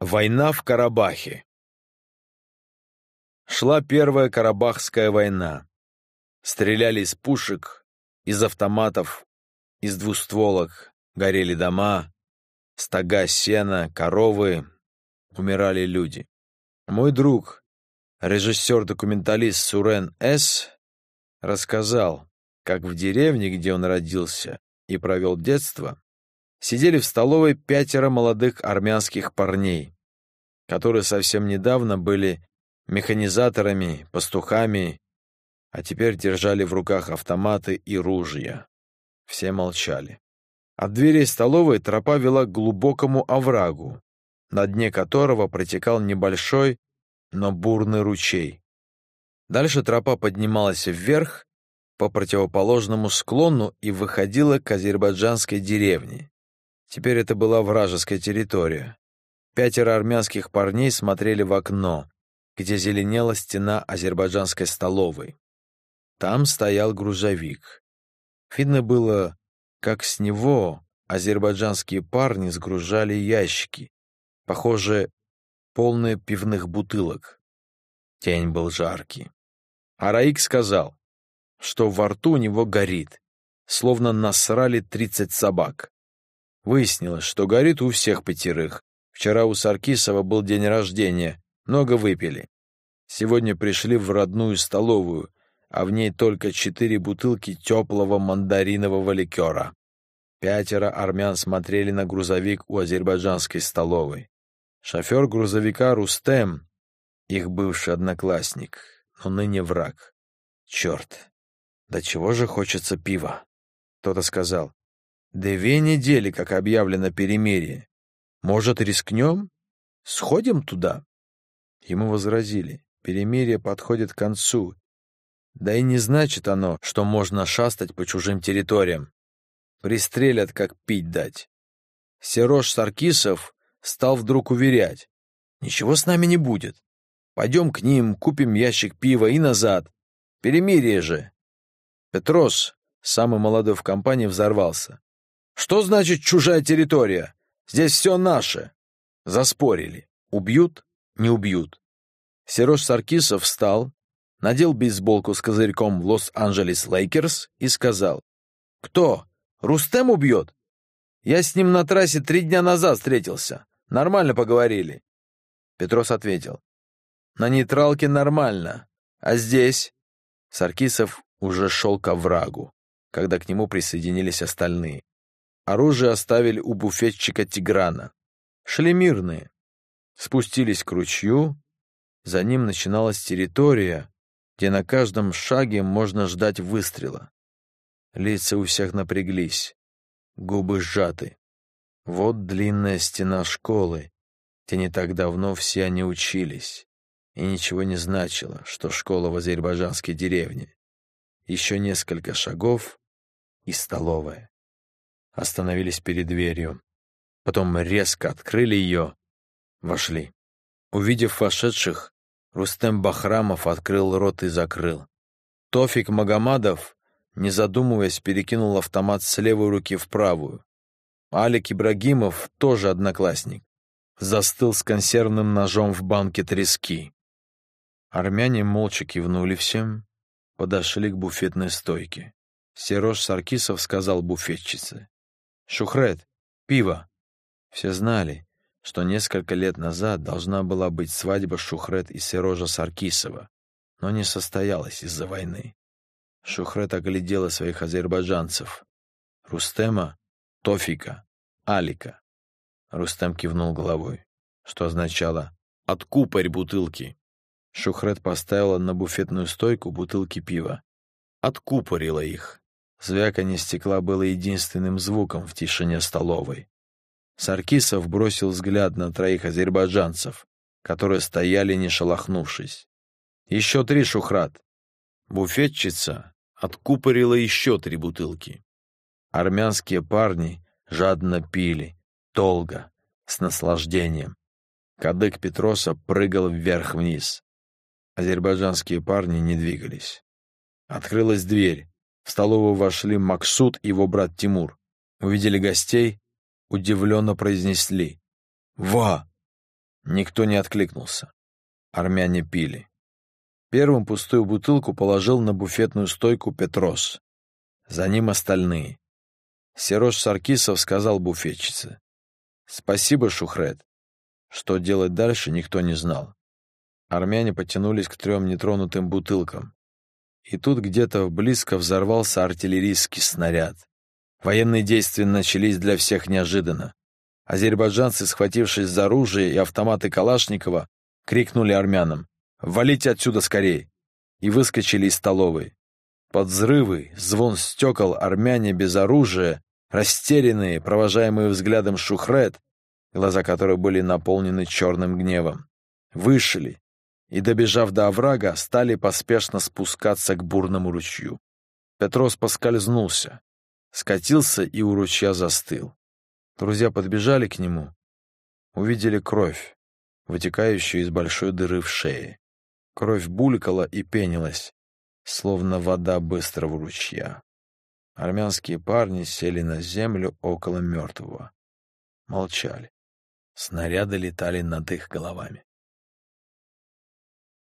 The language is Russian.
Война в Карабахе Шла Первая Карабахская война. Стреляли из пушек, из автоматов, из двустволок, горели дома, стога сена, коровы, умирали люди. Мой друг, режиссер-документалист Сурен С., рассказал, как в деревне, где он родился и провел детство, сидели в столовой пятеро молодых армянских парней, которые совсем недавно были механизаторами, пастухами, а теперь держали в руках автоматы и ружья. Все молчали. От дверей столовой тропа вела к глубокому оврагу, на дне которого протекал небольшой, но бурный ручей. Дальше тропа поднималась вверх по противоположному склону и выходила к азербайджанской деревне. Теперь это была вражеская территория. Пятеро армянских парней смотрели в окно, где зеленела стена азербайджанской столовой. Там стоял грузовик. Видно было, как с него азербайджанские парни сгружали ящики, похоже, полные пивных бутылок. Тень был жаркий. А Раик сказал, что во рту у него горит, словно насрали тридцать собак. Выяснилось, что горит у всех пятерых. Вчера у Саркисова был день рождения, много выпили. Сегодня пришли в родную столовую, а в ней только четыре бутылки теплого мандаринового ликера. Пятеро армян смотрели на грузовик у азербайджанской столовой. Шофер грузовика Рустем, их бывший одноклассник, но ныне враг. Черт, до чего же хочется пива? Кто-то сказал, Две недели, как объявлено перемирие. Может, рискнем? Сходим туда?» Ему возразили. Перемирие подходит к концу. Да и не значит оно, что можно шастать по чужим территориям. Пристрелят, как пить дать. Серож Саркисов стал вдруг уверять. «Ничего с нами не будет. Пойдем к ним, купим ящик пива и назад. Перемирие же!» Петрос, самый молодой в компании, взорвался. Что значит чужая территория? Здесь все наше. Заспорили. Убьют? Не убьют. Сереж Саркисов встал, надел бейсболку с козырьком Лос-Анджелес Лейкерс и сказал. «Кто? Рустем убьет? Я с ним на трассе три дня назад встретился. Нормально поговорили». Петрос ответил. «На нейтралке нормально. А здесь?» Саркисов уже шел к оврагу, когда к нему присоединились остальные. Оружие оставили у буфетчика Тиграна. Шли мирные. Спустились к ручью. За ним начиналась территория, где на каждом шаге можно ждать выстрела. Лица у всех напряглись, губы сжаты. Вот длинная стена школы, где не так давно все они учились. И ничего не значило, что школа в азербайджанской деревне. Еще несколько шагов и столовая остановились перед дверью. Потом резко открыли ее, вошли. Увидев вошедших, Рустем Бахрамов открыл рот и закрыл. Тофик Магомадов, не задумываясь, перекинул автомат с левой руки в правую. Алик Ибрагимов, тоже одноклассник, застыл с консервным ножом в банке трески. Армяне молча кивнули всем, подошли к буфетной стойке. Сереж Саркисов сказал буфетчице. «Шухрет, пиво!» Все знали, что несколько лет назад должна была быть свадьба Шухрет и Серожа Саркисова, но не состоялась из-за войны. Шухрет оглядела своих азербайджанцев. Рустема, Тофика, Алика. Рустем кивнул головой, что означало «откупорь бутылки». Шухрет поставила на буфетную стойку бутылки пива. Откупорила их. Звяканье стекла было единственным звуком в тишине столовой. Саркисов бросил взгляд на троих азербайджанцев, которые стояли, не шелохнувшись. «Еще три, Шухрат!» Буфетчица откупорила еще три бутылки. Армянские парни жадно пили, долго, с наслаждением. Кадык Петроса прыгал вверх-вниз. Азербайджанские парни не двигались. Открылась дверь. В столовую вошли Максут и его брат Тимур. Увидели гостей, удивленно произнесли. «Ва! Никто не откликнулся. Армяне пили. Первым пустую бутылку положил на буфетную стойку Петрос. За ним остальные. Серож Саркисов сказал буфетчице. «Спасибо, Шухрет». Что делать дальше, никто не знал. Армяне потянулись к трем нетронутым бутылкам. И тут где-то близко взорвался артиллерийский снаряд. Военные действия начались для всех неожиданно. Азербайджанцы, схватившись за оружие и автоматы Калашникова, крикнули армянам «Валите отсюда скорей!» и выскочили из столовой. Под взрывы, звон стекол армяне без оружия, растерянные, провожаемые взглядом Шухрет, глаза которой были наполнены черным гневом, вышли и, добежав до оврага, стали поспешно спускаться к бурному ручью. Петрос поскользнулся, скатился и у ручья застыл. Друзья подбежали к нему, увидели кровь, вытекающую из большой дыры в шее. Кровь булькала и пенилась, словно вода быстрого ручья. Армянские парни сели на землю около мертвого. Молчали. Снаряды летали над их головами.